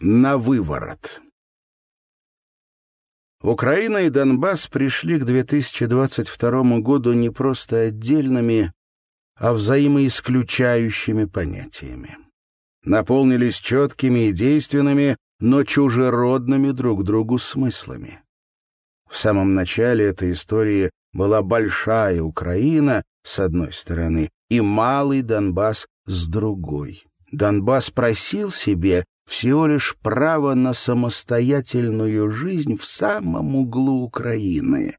на выворот. Украина и Донбасс пришли к 2022 году не просто отдельными, а взаимоисключающими понятиями. Наполнились четкими и действенными, но чужеродными друг другу смыслами. В самом начале этой истории была большая Украина с одной стороны и малый Донбасс с другой. Донбасс просил себе всего лишь право на самостоятельную жизнь в самом углу Украины.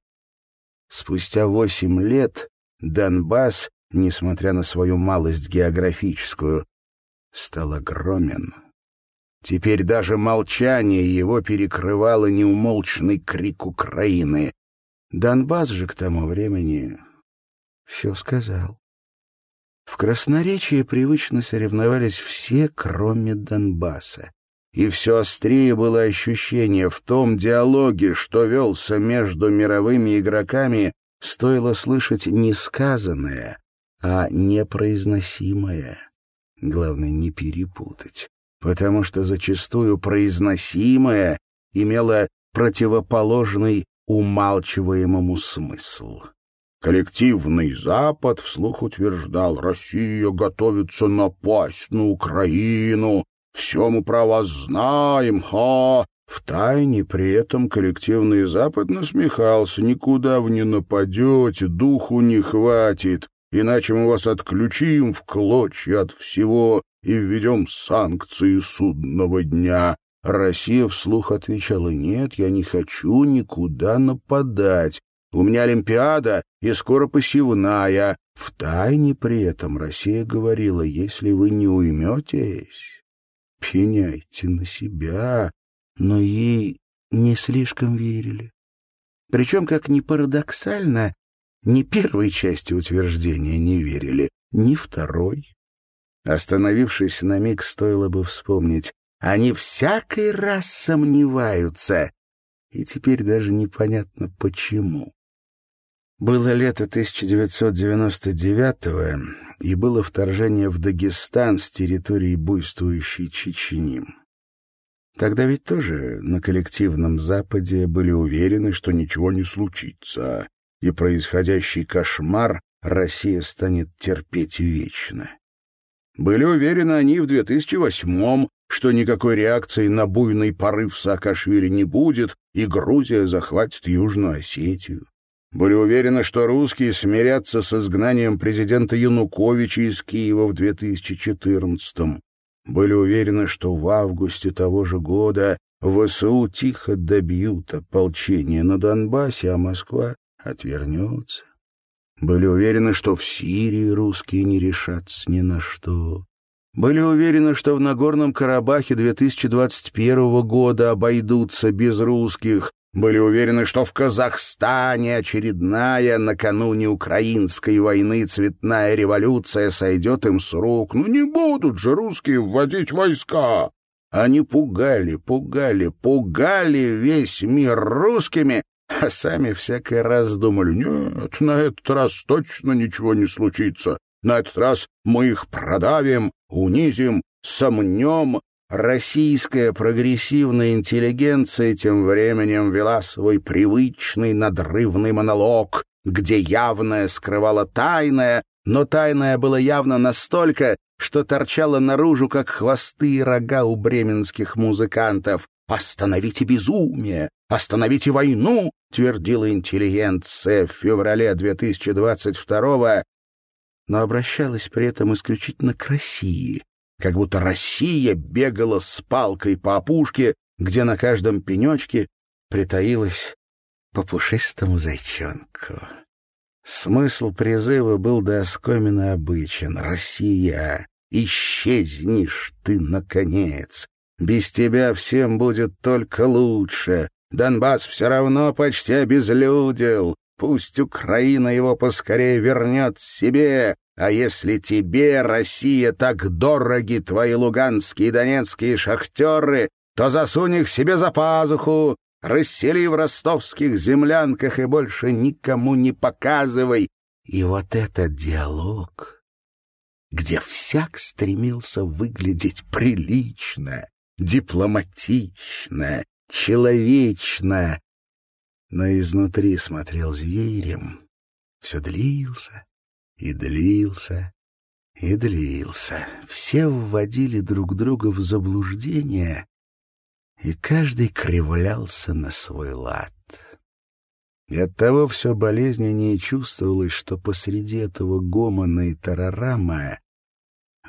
Спустя восемь лет Донбасс, несмотря на свою малость географическую, стал огромен. Теперь даже молчание его перекрывало неумолчный крик Украины. Донбасс же к тому времени все сказал. В красноречии привычно соревновались все, кроме Донбасса. И все острее было ощущение в том диалоге, что велся между мировыми игроками, стоило слышать не сказанное, а непроизносимое. Главное, не перепутать, потому что зачастую произносимое имело противоположный умалчиваемому смысл. Коллективный Запад вслух утверждал, Россия готовится напасть на Украину, все мы про вас знаем, ха! В тайне при этом коллективный Запад насмехался, никуда вы не нападете, духу не хватит, иначе мы вас отключим в клочья от всего и введем санкции судного дня. Россия вслух отвечала, нет, я не хочу никуда нападать, у меня Олимпиада и скоро посевная. В тайне при этом Россия говорила, если вы не уйметесь, пеняйте на себя. Но ей не слишком верили. Причем, как ни парадоксально, ни первой части утверждения не верили, ни второй. Остановившись на миг, стоило бы вспомнить. Они всякий раз сомневаются, и теперь даже непонятно почему. Было лето 1999-го, и было вторжение в Дагестан с территории буйствующей Чечни. Тогда ведь тоже на коллективном Западе были уверены, что ничего не случится, и происходящий кошмар Россия станет терпеть вечно. Были уверены они в 2008-м, что никакой реакции на буйный порыв Саакашвили не будет, и Грузия захватит Южную Осетию были уверены, что русские смирятся с изгнанием президента Януковича из Киева в 2014-м. Были уверены, что в августе того же года ВСУ тихо добьют ополчение на Донбассе, а Москва отвернется. Были уверены, что в Сирии русские не решатся ни на что. Были уверены, что в Нагорном Карабахе 2021 года обойдутся без русских, были уверены, что в Казахстане очередная накануне украинской войны цветная революция сойдет им с рук. Ну не будут же русские вводить войска. Они пугали, пугали, пугали весь мир русскими, а сами всякий раз думали, нет, на этот раз точно ничего не случится. На этот раз мы их продавим, унизим, сомнем, Российская прогрессивная интеллигенция тем временем вела свой привычный надрывный монолог, где явное скрывало тайное, но тайное было явно настолько, что торчало наружу, как хвосты и рога у бременских музыкантов. «Остановите безумие! Остановите войну!» — твердила интеллигенция в феврале 2022 но обращалась при этом исключительно к России, как будто Россия бегала с палкой по опушке, где на каждом пенечке притаилась по пушистому зайчонку. Смысл призыва был до оскомина обычен. «Россия, исчезнешь ты, наконец! Без тебя всем будет только лучше. Донбасс все равно почти обезлюдил. Пусть Украина его поскорее вернет себе, а если тебе, Россия, так дороги твои луганские и донецкие шахтеры, то засунь их себе за пазуху, рассели в ростовских землянках и больше никому не показывай. И вот этот диалог, где всяк стремился выглядеть прилично, дипломатично, человечно, но изнутри смотрел зверем. Все длился и длился и длился. Все вводили друг друга в заблуждение, и каждый кривлялся на свой лад. И оттого все болезненнее чувствовалось, что посреди этого гомона и тарарама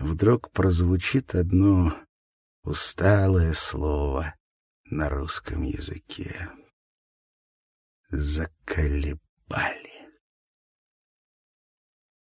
вдруг прозвучит одно усталое слово на русском языке. Заколебали.